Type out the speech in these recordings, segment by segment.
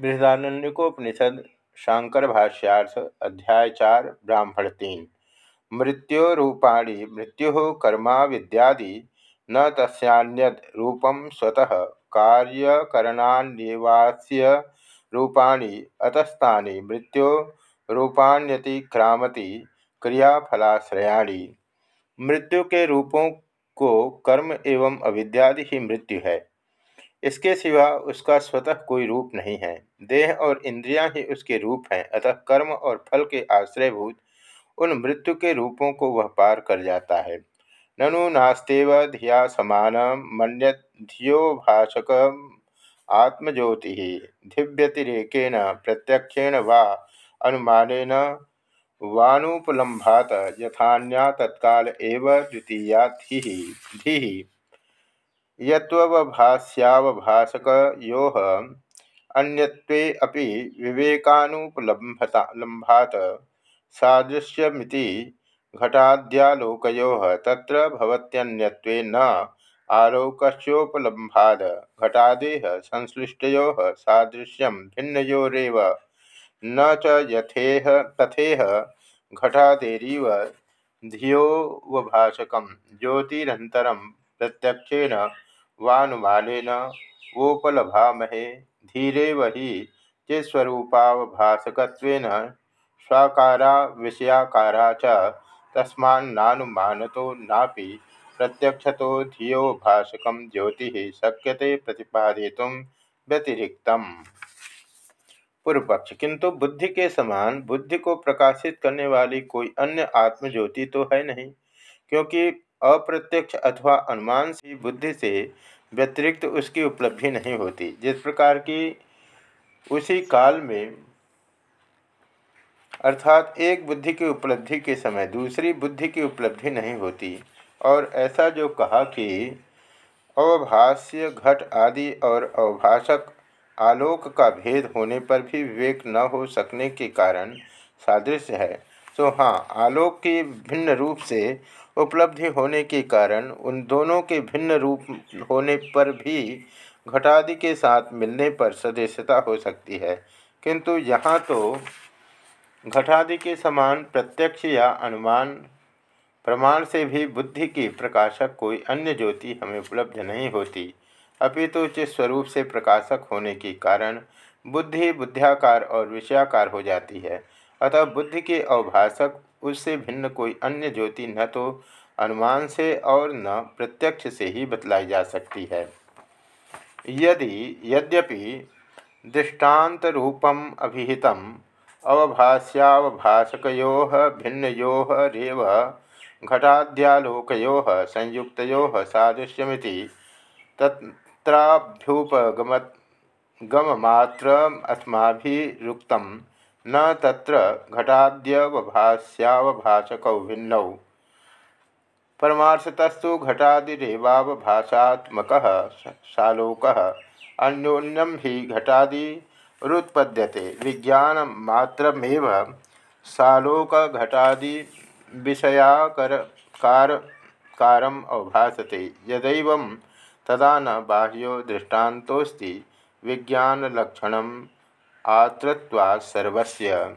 बृहदारण्यकोपनिषद शांकर भाष्यार्थ, अध्याय चार, ब्राह्मण तीन। मृत्योरूपाणी मृत्यु कर्मा विद्यादि, न तस्यान्यद रूपम स्वतः कार्यकरणान्यवास्य रूपाणी, अतस्तानि मृत्यो रूपाण्यतिक्रामति क्रियाफलाश्रयाणी। मृत्यु के रूपों को कर्म एवं अविद्यादि ही मृत्यु है। इसके सिवा उसका स्वतः कोई रूप नहीं है। देह और इंद्रियाँ ही उसके रूप हैं, अतः कर्म और फल के आश्रयभूत उन मृत्यु के रूपों को वह पार कर जाता है। ननु नास्तेव धिया समान मन्यत धियो भाषक आत्मज्योति धिव्यतिरेकेण प्रत्यक्षेण वा अनुमानेन वानुपलम्भात यथान्या तत्काल एव द्वितीया धी। यत्वभाष्यावभाषको अन्यत्वे अपि विवेकानुपलम्भात सादृश्यमिति घटाद्यालोकयोः तत्र भवत्यन्यत्वे न आलोकस्योपलम्भाद घटादेः संश्लिष्टयोः सादृश्यं भिन्नयोरेव न च यथेह तथेह घटादेरीव धियोवभाषकं ज्योतिरन्तरं प्रत्यक्षेण वानुमानेन वोपलभामहे धीरेव ही चिस्वरूपावभासकत्वेन स्वाकारा विषयाकारा च तस्मान्नानुमानतो नापि प्रत्यक्षतो धियो भाषक ज्योति शक्यते प्रतिपादित व्यतिरिक्तम। पूर्व पक्ष किंतु बुद्धि के समान बुद्धि को प्रकाशित करने वाली कोई अन्य आत्मज्योति तो है नहीं, क्योंकि अप्रत्यक्ष अथवा अनुमान से बुद्धि से व्यतिरिक्त उसकी उपलब्धि नहीं होती। जिस प्रकार की उसी काल में, अर्थात एक बुद्धि की उपलब्धि के समय दूसरी बुद्धि की उपलब्धि नहीं होती और ऐसा जो कहा कि अवभाष्य, घट आदि और अवभाषक आलोक का भेद होने पर भी विवेक न हो सकने के कारण सादृश्य है तो हाँ आलोक की भिन्न रूप से उपलब्धि होने के कारण उन दोनों के भिन्न रूप होने पर भी घटादि के साथ मिलने पर सदस्यता हो सकती है। किंतु यहाँ तो घटादि के समान प्रत्यक्ष या अनुमान, प्रमाण से भी बुद्धि की प्रकाशक कोई अन्य ज्योति हमें उपलब्ध नहीं होती। अपितु तो जिस स्वरूप से प्रकाशक होने के कारण बुद्धि बुद्धियाकार और विषयाकार हो जाती है। अतः बुद्धि के अवभाषक उससे भिन्न कोई अन्य ज्योति न तो अनुमान से और न प्रत्यक्ष से ही बतलाई जा सकती है। यदि यद्यपि दृष्टांत रूपम अभिहितम अवभाष्यावभाषको भिन्नो रेव घटाद्यालोको संयुक्त सादृश्यमिति तत्राभ्युपगमगममात्र अस्माभिरुक्तम न तत्र घटाद्यवभाष्यावभाषकौ भिन्नौ। परमार्थतस्तु घटादिरेवावभाषात्मक सालोक। अन्योन्यम ही घटादिरुत्पद्यते। विज्ञानमात्रमेव सालोक घटादि विषयाकर कारम अवभासते तदा न बाह्यो दृष्टान्तोस्ति विज्ञानलक्षण आतृत्वा सर्वस्य।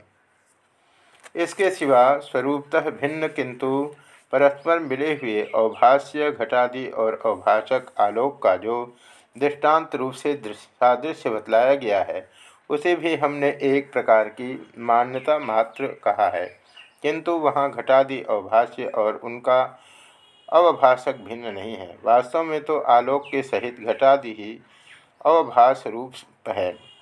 इसके सिवा स्वरूपतः भिन्न किंतु परस्पर मिले हुए अवभाष्य घटादि और अवभाषक आलोक का जो दृष्टांत रूप से सादृश्य बतलाया गया है, उसे भी हमने एक प्रकार की मान्यता मात्र कहा है। किंतु वहाँ घटादि अवभाष्य और उनका अवभाषक भिन्न नहीं है। वास्तव में तो आलोक के सहित घटादि ही अवभाष रूप है।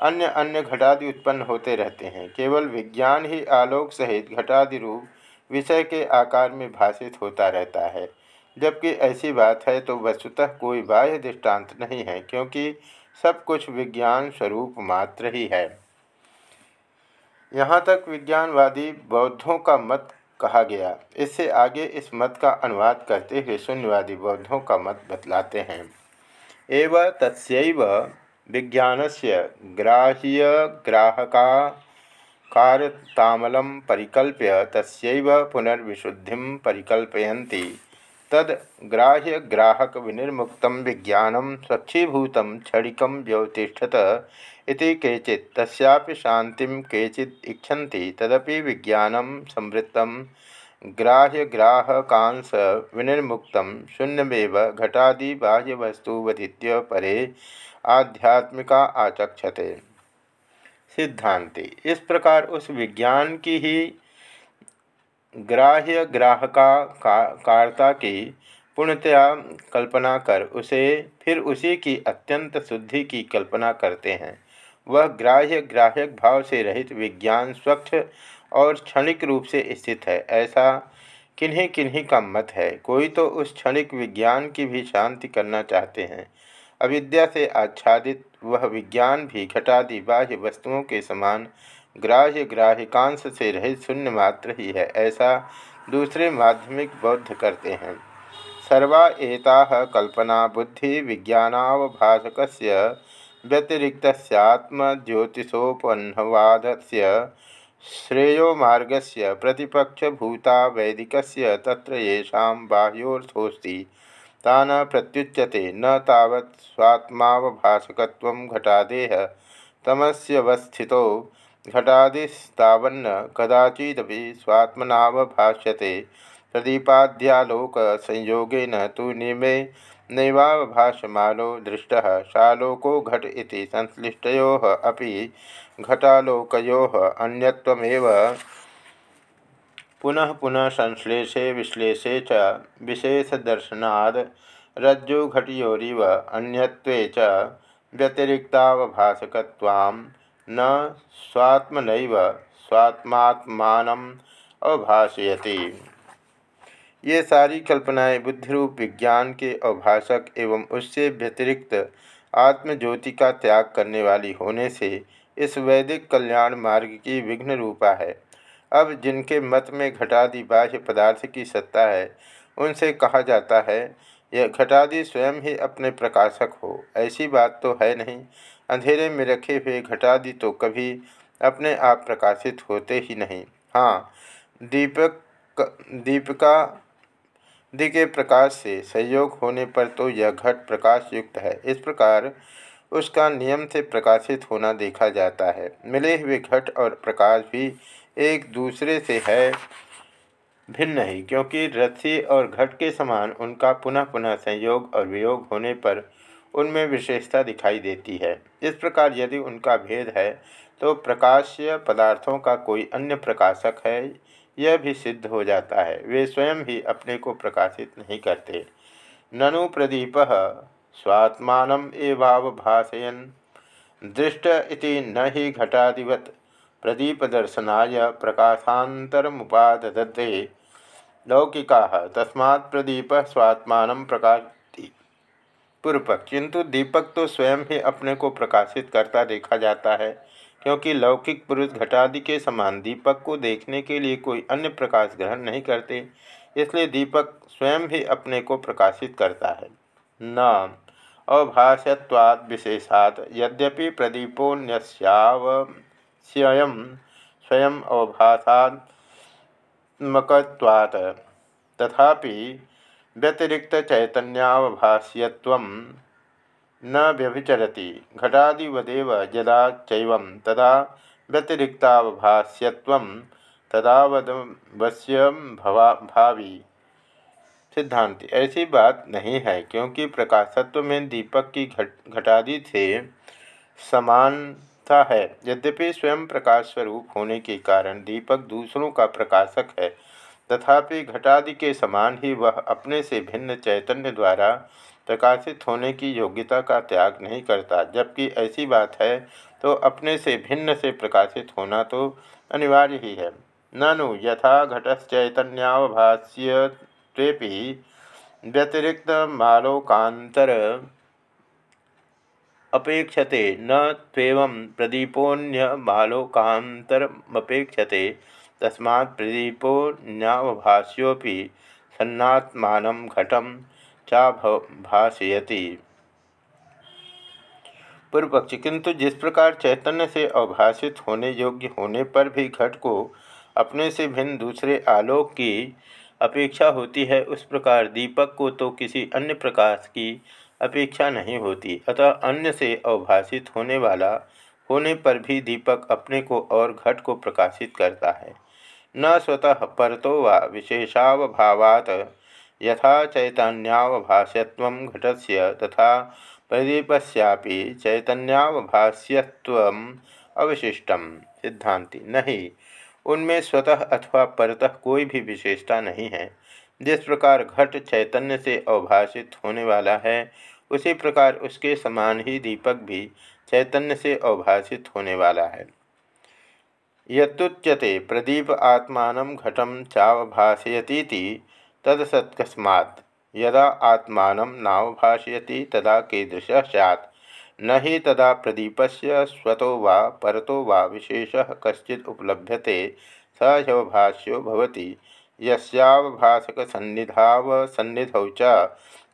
अन्य अन्य घटादि उत्पन्न होते रहते हैं। केवल विज्ञान ही आलोक सहित घटादि रूप विषय के आकार में भाषित होता रहता है। जबकि ऐसी बात है तो वस्तुतः कोई बाह्य दृष्टांत नहीं है, क्योंकि सब कुछ विज्ञान स्वरूप मात्र ही है। यहाँ तक विज्ञानवादी बौद्धों का मत कहा गया। इससे आगे इस मत का अनुवाद करते हुए शून्यवादी बौद्धों का मत बतलाते हैं। एव तस्व विज्ञान से ग्राह्य ग्राहका कारतामल परिकल्प्य तस्व पुनर्विशुद्धि परिकल्पयन्ति। तद ग्राह्य ग्राहक विनिर्मुक्त विज्ञान स्वच्छीभूत क्षणिक व्यवतिषत इति केचित् तस्यापि शान्तिं केचित् इच्छन्ति तदपि विज्ञानं संवृत्तं। ग्राह्यग्राहकांश विनिर्मुक्त शून्यमेव घटादि बाह्यवस्तुवधित्य परे आध्यात्मिका आचक्षते। सिद्धांति। इस प्रकार उस विज्ञान की ही ग्राह्य ग्राहका कारता की पूर्णतया कल्पना कर उसे फिर उसी की अत्यंत शुद्धि की कल्पना करते हैं। वह ग्राह्य ग्राह्यक भाव से रहित विज्ञान स्वच्छ और क्षणिक रूप से स्थित है। ऐसा किन्हीं किन्हीं का मत है। कोई तो उस क्षणिक विज्ञान की भी शांति करना चाहते हैं। अविद्या से आच्छादित, वह विज्ञान भी घटादि बाह्य वस्तुओं के समान ग्राह्य ग्राहिकांश से रहित शून्य मात्र ही है, ऐसा दूसरे माध्यमिक बौद्ध करते हैं। सर्वा एता कल्पना बुद्धि विज्ञानावभाषक व्यतिरिक्त ज्योतिषोपन्नवाद से श्रेयो मार्ग से प्रतिपक्षभूता वैदिक तत्र येषां बाह्योर्थोस्ति तान प्रत्युच्यते, न तावत् स्वात्मावभाषकत्व घटादेह। तमस्यवस्थितो घटादिस्तावन्न, कदाचिदपि स्वात्मनावभाष्यते। प्रदीपाद्यालोक संयोगेन तो निमे नैवावभाषमालो दृष्टः, शालोको घट इति संश्लिष्टयोः अपि घटालोकयोः अन्यत्वमेव पुनः पुनः संश्लेषे विश्लेषे च विशेषदर्शनाद रज्जुघटयोरिव अन्यत्वे च व्यतिरिक्तावभाषकत्वां न स्वात्मनैव स्वात्मात्मानम् अवभाषयति। ये सारी कल्पनाएँ बुद्धिरूप विज्ञान के अवभाषक एवं उससे व्यतिरिक्त आत्मज्योति का त्याग करने वाली होने से इस वैदिक कल्याण मार्ग की विघ्न रूपा है। अब जिनके मत में घटादि बाह्य पदार्थ की सत्ता है, उनसे कहा जाता है, यह घटादि स्वयं ही अपने प्रकाशक हो। ऐसी बात तो है नहीं। अंधेरे में रखे हुए घटादि तो कभी अपने आप प्रकाशित होते ही नहीं। हाँ दीपक, दीपिका दि के प्रकाश से संयोग होने पर तो यह घट प्रकाश युक्त है। इस प्रकार उसका नियम से प्रकाशित होना देखा जाता है। मिले हुए घट और प्रकाश भी एक दूसरे से है, भिन्न ही क्योंकि रस्सी और घट के समान उनका पुनः पुनः संयोग और वियोग होने पर उनमें विशेषता दिखाई देती है। इस प्रकार यदि उनका भेद है तो प्रकाश्य पदार्थों का कोई अन्य प्रकाशक है, यह भी सिद्ध हो जाता है। वे स्वयं ही अपने को प्रकाशित नहीं करते। ननु प्रदीप स्वात्मान एवावभाषयन दृष्ट इति न ही घटादिवत। प्रदीपदर्शनाय प्रकाशान्तरमुपाददते लौकिका तस्मा प्रदीप स्वात्मान प्रकाशति पूर्वपक्ष किंतु दीपक तो स्वयं ही अपने को प्रकाशित करता देखा जाता है, क्योंकि लौकिक पुरुष घटादि के समान दीपक को देखने के लिए कोई अन्य प्रकाश ग्रहण नहीं करते, इसलिए दीपक स्वयं ही अपने को प्रकाशित करता है। न अभाष्यवाद विशेषात यद्यपि प्रदीपोन्यस्याव स्वयं स्वयं अवभाषात्मकवात् तथापि व्यतिरिक्त चैतन्यावभाष्यत्व न व्यभिचरति। घटादिवदेव यदा चैव तदा व्यतिरिक्तावभाष्यत्व तदावदवश्यम भवा, भावी। सिद्धांत, ऐसी बात नहीं है, क्योंकि प्रकाशत्व में दीपक की घट, घटादि से समान सा है। यद्यपि स्वयं प्रकाश स्वरूप होने के कारण दीपक दूसरों का प्रकाशक है, तथापि घटादि के समान ही वह अपने से भिन्न चैतन्य द्वारा प्रकाशित होने की योग्यता का त्याग नहीं करता। जबकि ऐसी बात है तो अपने से भिन्न से प्रकाशित होना तो अनिवार्य ही है। ननु यथा घटश्चैतन्यावभाष्य व्यतिरिक्त मालोकांतर अपेक्षते न त्वेव तस्मा प्रदीपोन्यावभाष्योपि सन्नात्मान घटम चाभाषयति पूर्व पक्ष किंतु जिस प्रकार चैतन्य से अवभाषित होने योग्य होने पर भी घट को अपने से भिन्न दूसरे आलोक की अपेक्षा होती है, उस प्रकार दीपक को तो किसी अन्य प्रकाश की अपेक्षा नहीं होती। अतः अन्य से अवभाषित होने वाला होने पर भी दीपक अपने को और घट को प्रकाशित करता है। न स्वतः परतो व विशेषावभावात यथा चैतन्यावभाष्यत्व घटस्य तथा प्रदीपस्यापि चैतन्यावभाष्यत्व अवशिष्टम सिद्धांति। नहीं, उनमें स्वतः अथवा परतः कोई भी विशेषता नहीं है। जिस प्रकार घट चैतन्य से अवभाषित होने वाला है, उसी प्रकार उसके समान ही दीपक भी चैतन्य से अवभाषित होने वाला है। युच्यते प्रदीप आत्मा घटम चावभाषयती तदसत्कस्मा यदा आत्मा नावभाषयति तदा कीदृश सैत् न ही तदा प्रदीपस्य स्वतो वा परतो वा विशेष कश्चित् उपलभ्यते। स भवति। यस्यावभाषकसन्निधावसन्निधौ च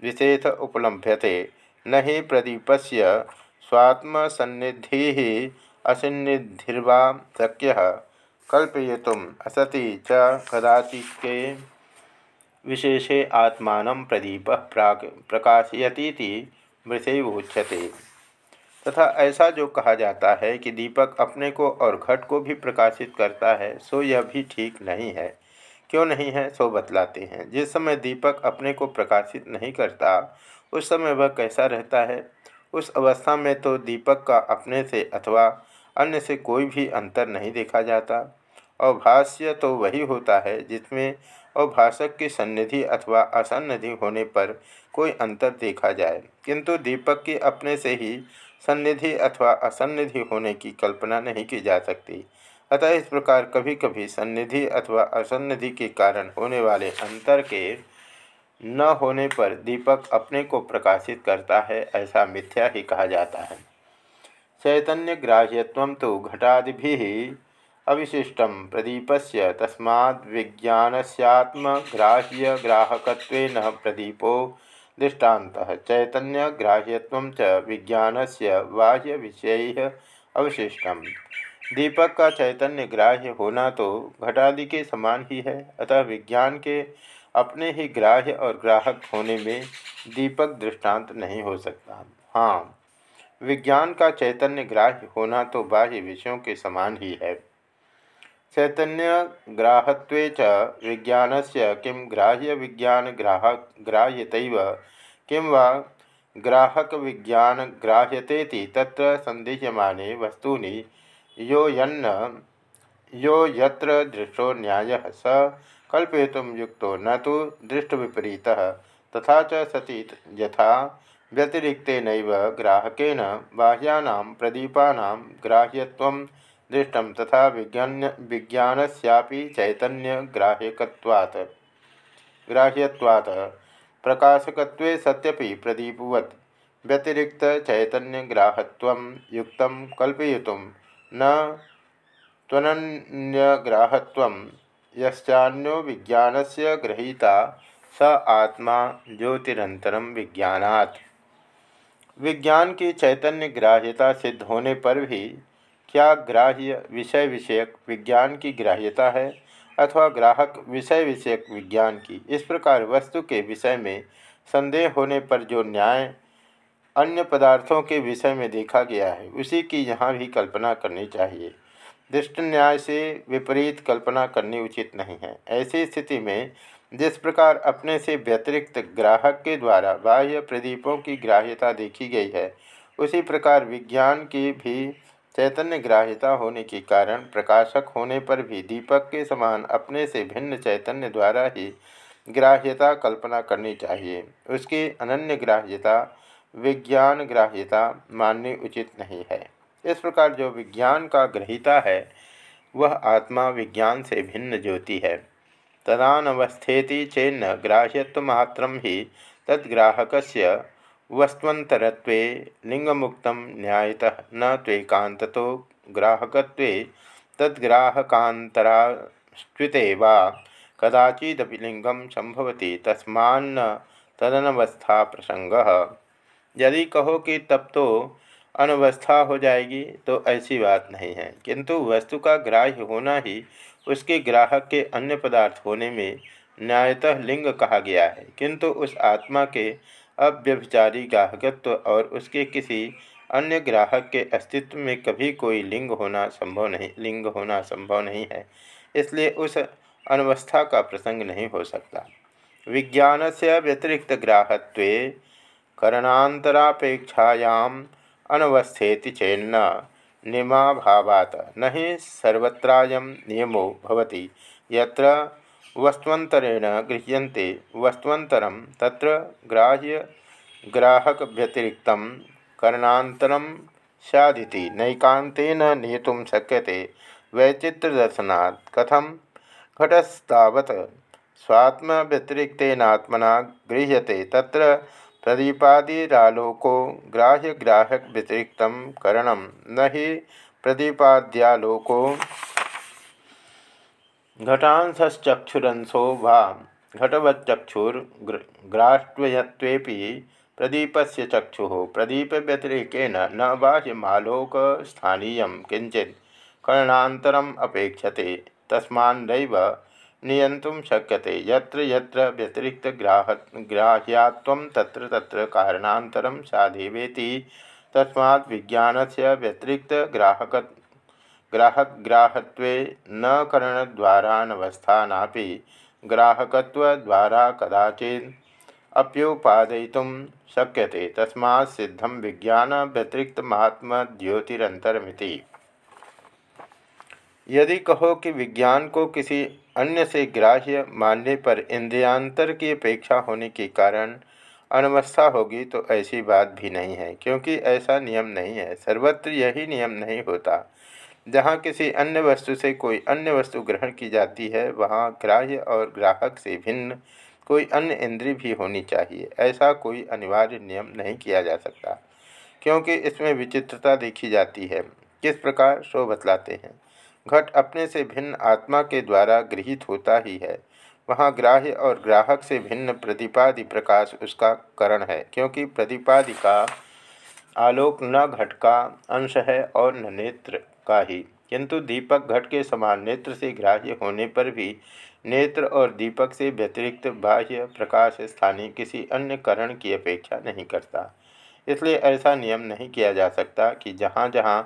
विशेष उपलभ्यते। न ही प्रदीपस्य स्वात्मसन्निधि असन्निधिर्वा शक्य। कल्पयुम असति च कदाचिके विशेषे आत्मा प्रदीप प्राक प्रकाशयती मृषेवोच्यते तथा ऐसा जो कहा जाता है कि दीपक अपने को और घट को भी प्रकाशित करता है, सो यह भी ठीक नहीं है। क्यों नहीं है, सो बतलाते हैं। जिस समय दीपक अपने को प्रकाशित नहीं करता, उस समय वह कैसा रहता है? उस अवस्था में तो दीपक का अपने से अथवा अन्य से कोई भी अंतर नहीं देखा जाता। और भाष्य तो वही होता है, जिसमें अवभाषक की सन्निधि अथवा असन्निधि होने पर कोई अंतर देखा जाए। किंतु दीपक की अपने से ही सन्निधि अथवा असन्निधि होने की कल्पना नहीं की जा सकती। अतः इस प्रकार कभी कभी सन्निधि अथवा असन्निधि के कारण होने वाले अंतर के न होने पर दीपक अपने को प्रकाशित करता है, ऐसा मिथ्या ही कहा जाता है। चैतन्य ग्राह्यत्व तो घटादि अविशिष्ट प्रदीप से तस्मा विज्ञानस्यात्मग्राह्य ग्राहक प्रदीपो दृष्टात चैतन्य ग्राह्यत्व च विज्ञान से बाह्य विषय अवशिष्ट दीपक का चैतन्य ग्राह्य होना तो घटादि के समान ही है, अतः विज्ञान के अपने ही ग्राह्य और ग्राहक होने में दीपक दृष्टांत नहीं हो सकता। हाँ विज्ञान का चैतन्य ग्राह्य होना तो बाह्य विषयों के समान ही है। चैतन्य ग्राहत्व च विज्ञान से किम ग्राह्य विज्ञान ग्राहक ग्राह्यत किं वा ग्राहक विज्ञान ग्राह्यते तत्र संदेह्यमाने वस्तूनि यो यन्न। यो यत्र दृष्टो न्याय स। कल्पयित युक्त न तो दृष्ट दृष्टविपरीत। तथा च सती यथा। व्यतिरिक्तेन ग्राहकेन बाह्यानां प्रदीपानां ग्राह्यत्वं दृष्टं तथा विज्ञान विज्ञानस्यापि चैतन्यग्राह्यकत्वात्। ग्राह्यत्वात्। प्रकाशकत्वे सत्यपि प्रदीपवत्। व्यतिरिक्त चैतन्यग्राहत्वं युक्तं कल्पयितुं न यश्चान्यो विज्ञान से गृहीता स आत्मा ज्योतिरंतरम विज्ञानात्। विज्ञान की चैतन्य ग्राह्यता सिद्ध होने पर भी क्या ग्राह्य विषय विषयक विज्ञान की ग्राह्यता है अथवा ग्राहक विषय विषयक विज्ञान की? इस प्रकार वस्तु के विषय में संदेह होने पर जो न्याय अन्य पदार्थों के विषय में देखा गया है। उसी की यहाँ भी कल्पना करनी चाहिए। दृष्ट न्याय से विपरीत कल्पना करनी उचित नहीं है। ऐसी स्थिति में जिस प्रकार अपने से व्यतिरिक्त ग्राहक के द्वारा बाह्य प्रदीपों की ग्राह्यता देखी गई है, उसी प्रकार विज्ञान की भी चैतन्य ग्राह्यता होने के कारण प्रकाशक होने पर भी दीपक के समान अपने से भिन्न चैतन्य द्वारा ही ग्राह्यता कल्पना करनी चाहिए। उसकी अनन्य ग्राह्यता विज्ञान ग्राह्यता माननी उचित नहीं है। इस प्रकार जो विज्ञान का ग्रहिता है, वह आत्मा विज्ञान से भिन्न ज्योति है। तदानवस्थेति चेन्न ग्राह्यत्वमात्र ही तद्ग्राहक वस्तुतरत्व लिंगमुक्त न्यायतः न त्वेकांत ग्राहकत्वे तद्ग्राहकांतरास्त्विते वा कदाचिदपि लिंगम संभवती तस्मान्न तदनवस्था प्रसंग यदि कहो कि तब तो अनवस्था हो जाएगी तो ऐसी बात नहीं है। किंतु वस्तु का ग्राह्य होना ही उसके ग्राहक के अन्य पदार्थ होने में न्यायतः लिंग कहा गया है। किंतु उस आत्मा के अव्यभिचारी ग्राहकत्व और उसके किसी अन्य ग्राहक के अस्तित्व में कभी कोई लिंग होना संभव नहीं, लिंग होना संभव नहीं है। इसलिए उस अनवस्था का प्रसंग नहीं हो सकता। विज्ञान से व्यतिरिक्त ग्राहत्व करणातरापेक्षायाम अनवस्थेति चेन्न। निमाभावात। न ही सर्वत्रायं नियमो भवति। यत्र वस्तुअंतरेण गृह्यन्ते वस्तुअंतरम तत्र ग्राह्य ग्राहक व्यतिरिक्त करणातरम सैदिति नैकांतेन नेतुं शक्यते। वैचित्रदर्शनात् कथम घटस्तावत्? स्वात्म व्यतिरिक्तेनात्मना गृह्यते तत्र प्रदीपादिरालोको ग्राह्य ग्राहक व्यतिरिक्त करण न ही प्रदीपाद्यालोको घटांशचक्षुरंशो वा घटवच्चक्षुर्ग्राष्ट्वयत्वेपि प्रदीपस्य चक्षु प्रदीप व्यतिरेकेन न बाह्यमालोक स्थानीय किंचित कर्णातरम अपेक्षते तस्मान्नैव नियंतुं शक्यते। यत्र यत्र व्यतिरिक्त ग्राह ग्राह्यात्वं तत्र तत्र कारणान्तरं साधेवेति। व्यतिरिक्त ग्राहक ग्राहकग्राहत्वे न करणद्वारानवस्थानापि ग्राहकत्वद्वारा कदाचित् अप्युपादयितुं शक्यते। तस्मात् सिद्धं विज्ञान व्यतिरिक्त महात्मद्योतिरंतरमिति यदि कहो कि विज्ञान को किसी अन्य से ग्राह्य मानने पर इंद्रियांतर की अपेक्षा होने के कारण अनवस्था होगी तो ऐसी बात भी नहीं है, क्योंकि ऐसा नियम नहीं है। सर्वत्र यही नियम नहीं होता। जहाँ किसी अन्य वस्तु से कोई अन्य वस्तु ग्रहण की जाती है, वहाँ ग्राह्य और ग्राहक से भिन्न कोई अन्य इंद्रिय भी होनी चाहिए। ऐसा कोई अनिवार्य नियम नहीं किया जा सकता, क्योंकि इसमें विचित्रता देखी जाती है। किस प्रकार? शो बतलाते हैं। घट अपने से भिन्न आत्मा के द्वारा गृहित होता ही है। वहाँ ग्राह्य और ग्राहक से भिन्न प्रतिपादि प्रकाश उसका करण है, क्योंकि प्रतिपादि का आलोक न घट का अंश है और न नेत्र का ही। किंतु दीपक घट के समान नेत्र से ग्राह्य होने पर भी नेत्र और दीपक से व्यतिरिक्त बाह्य प्रकाश स्थानीय किसी अन्य करण की अपेक्षा नहीं करता। इसलिए ऐसा नियम नहीं किया जा सकता कि जहाँ जहाँ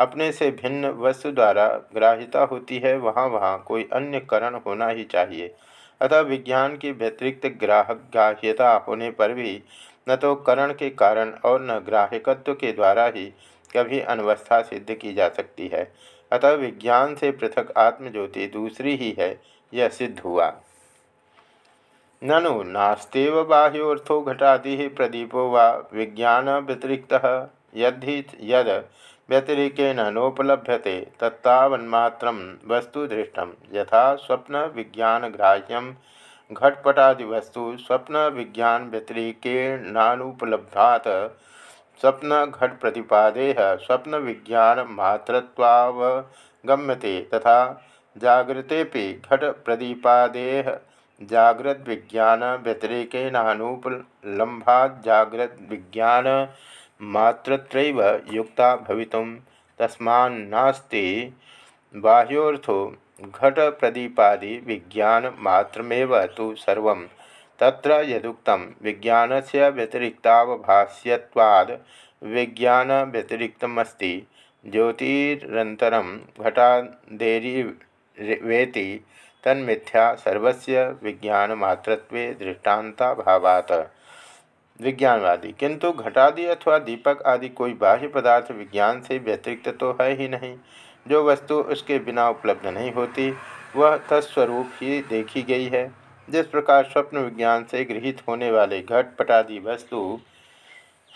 अपने से भिन्न वस्तु द्वारा ग्राह्यता होती है, वहाँ वहाँ कोई अन्य करण होना ही चाहिए। अतः विज्ञान की व्यतिरिक्त ग्राहक ग्राह्यता होने पर भी न तो करण के कारण और न ग्राहकत्व के द्वारा ही कभी अनवस्था सिद्ध की जा सकती है। अतः विज्ञान से पृथक आत्मज्योति दूसरी ही है, यह सिद्ध हुआ। ननु नास्तेव बाह्योर्थो घटादि प्रदीपो वा विज्ञान व्यतिरिक्त यदि यद व्यतिरिकेन नोपलभ्यते तत्तावन्मात्रं वस्तु दृष्टं यथा स्वप्न विज्ञान ग्राह्यम घटपटादिवस्तु स्वप्न विज्ञान व्यतिरिकेणानुपलब्धात् स्वप्न घट प्रतिपादेह स्वप्न विज्ञान मातृत्वावगम्यते तथा जागृते घट प्रदीपादेह जागृत विज्ञान युक्ता तस्मान्नास्ति घट प्रदीपादि विज्ञान मात्रमेव तो सर्वं तत्र यदुक्तं विज्ञानस्य व्यतिरिक्तावभाष्यत्वाद् विज्ञान व्यतिरिक्तमस्ति ज्योतिरन्तरं घटादेरिवेति तन्मिथ्या सर्वस्य विज्ञानमात्रत्वे दृष्टान्ताभावात्। विज्ञानवादी। किंतु घटादि अथवा दीपक आदि कोई बाह्य पदार्थ विज्ञान से व्यतिरिक्त तो है ही नहीं। जो वस्तु उसके बिना उपलब्ध नहीं होती, वह तत्स्वरूप ही देखी गई है। जिस प्रकार स्वप्न विज्ञान से गृहित होने वाले घट पटादि वस्तु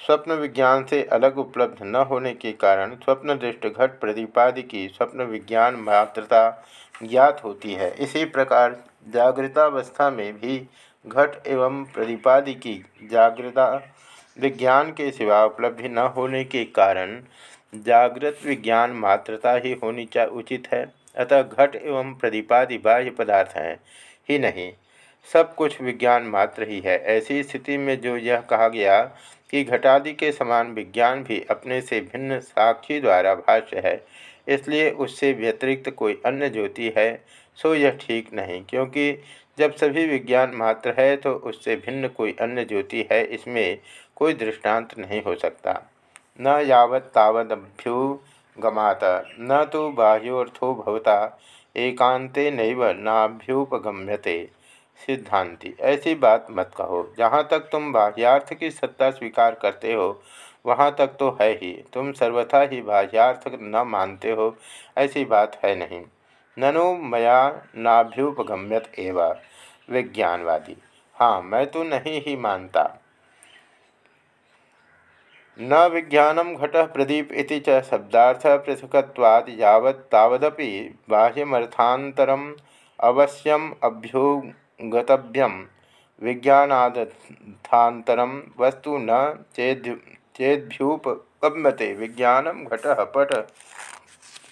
स्वप्न विज्ञान से अलग उपलब्ध न होने के कारण स्वप्न दृष्ट घट प्रदीपादि की स्वप्न विज्ञान मात्रता ज्ञात होती है। इसी प्रकार जागृतावस्था में भी घट एवं प्रदीपादि की जागृता विज्ञान के सिवा उपलब्धि न होने के कारण जागृत विज्ञान मात्रता ही होनी चा उचित है। अतः घट एवं प्रदीपादि बाह्य पदार्थ हैं। ही नहीं, सब कुछ विज्ञान मात्र ही है। ऐसी स्थिति में जो यह कहा गया कि घटादि के समान विज्ञान भी अपने से भिन्न साक्षी द्वारा भाष्य है, इसलिए उससे व्यतिरिक्त कोई अन्य ज्योति है, सो यह ठीक नहीं, क्योंकि जब सभी विज्ञान मात्र है तो उससे भिन्न कोई अन्य ज्योति है, इसमें कोई दृष्टांत नहीं हो सकता। न यावत् तावदभ्युगमात न तो बाह्योर्थो भवता एकांते नैव नाभ्युपगम्यते। सिद्धांति, ऐसी बात मत कहो। जहाँ तक तुम बाह्यार्थ की सत्ता स्वीकार करते हो, वहाँ तक तो है ही। तुम सर्वथा ही बाह्यार्थ न मानते हो, ऐसी बात है नहीं। ननु मया नाभ्युपगम्यत एवं। विज्ञानवादी। हाँ मैं तो नहीं ही मानता। न विज्ञानम घट प्रदीप इति च शब्दार्थ पृथकवाद यावत् तावदपि अवश्यम अभ्युगतव्यम विज्ञानादर्थांतरम वस्तु न चेद्यु चेद्भ्युपगम्यते विज्ञानम घट पट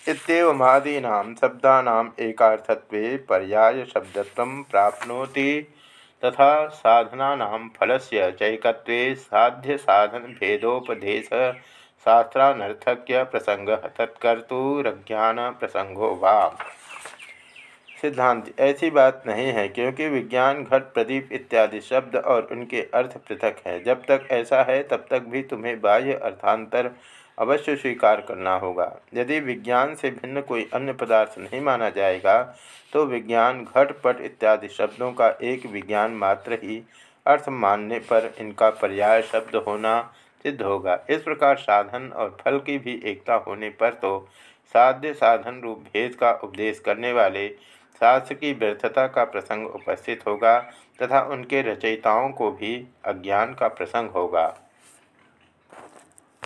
इतमादीना शब्दानाम एकार्थत्वे पर्याय शब्दत्व प्राप्नोति, तथा साधना फल से चैकत्वे साध्य साधन भेदोपदेश शास्त्रानर्थक्य प्रसंग तत्कर्तुरज्ञान प्रसंगो वा? सिद्धांत, ऐसी बात नहीं है, क्योंकि विज्ञान घट प्रदीप इत्यादि शब्द और उनके अर्थ पृथक हैं। जब तक ऐसा है, तब तक भी तुम्हें बाह्य अर्थांतर अवश्य स्वीकार करना होगा। यदि विज्ञान से भिन्न कोई अन्य पदार्थ नहीं माना जाएगा तो विज्ञान घट पट इत्यादि शब्दों का एक विज्ञान मात्र ही अर्थ मानने पर इनका पर्याय शब्द होना सिद्ध होगा। इस प्रकार साधन और फल की भी एकता होने पर तो साध्य साधन रूप भेद का उपदेश करने वाले शास्त्र की व्यर्थता का प्रसंग उपस्थित होगा तथा उनके रचयिताओं को भी अज्ञान का प्रसंग होगा।